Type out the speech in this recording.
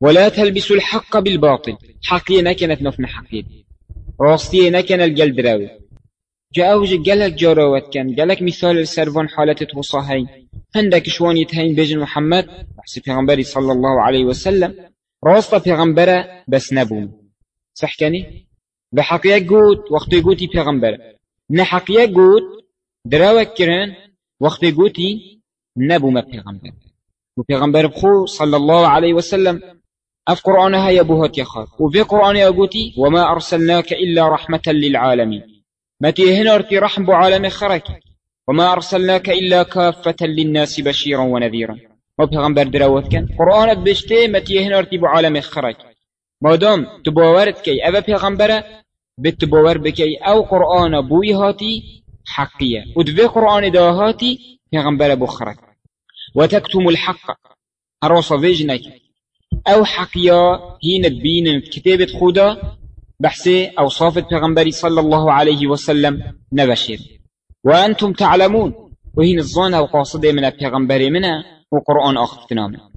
ولا تلبسوا الحق بالباطل. حقية نكنت نفن حقية راستية نكن الجلد راوي. جاءوج جلك جاروت كان جلك مثال السرفان حالة توصاهين. عندك شوان يتهين بجن محمد. بحسي پیغمبري صلى الله عليه وسلم. راستا پیغمبره بس نبوم. صح كاني بحقيقة قوت وقت قوتي پیغمبره. نحقيقة قوت دراوك كرن وقت قوتي نبوم پیغمبر. وبيغمبر بخو صلى الله عليه وسلم أف قرآن هيا بوهات يخاف وفي قرآن يقوتي وما أرسلناك إلا رحمة للعالمين. متي هنا ارتي رحم بعالم خرك. وما أرسلناك إلا كافة للناس بشيرا ونذيرا. وبيغمبر دراوت كان. قرآن بشتي متي هنا ارتي بعالم خرك. مادام تباورت كي أبا بيغمبره بتباور بكي أو قرآن بوي هاتي حقية. ودفي قرآن داهاتي بيغمبر بخرك وتكتم الحق. أروص فيجنك أو حقيا هي نبين كتابة خدا بحثي أوصاف پیغمبري صلى الله عليه وسلم نبشر. وأنتم تعلمون وهي الظن وقاصدة من البيغمبر منها وقرآن آخر تنامه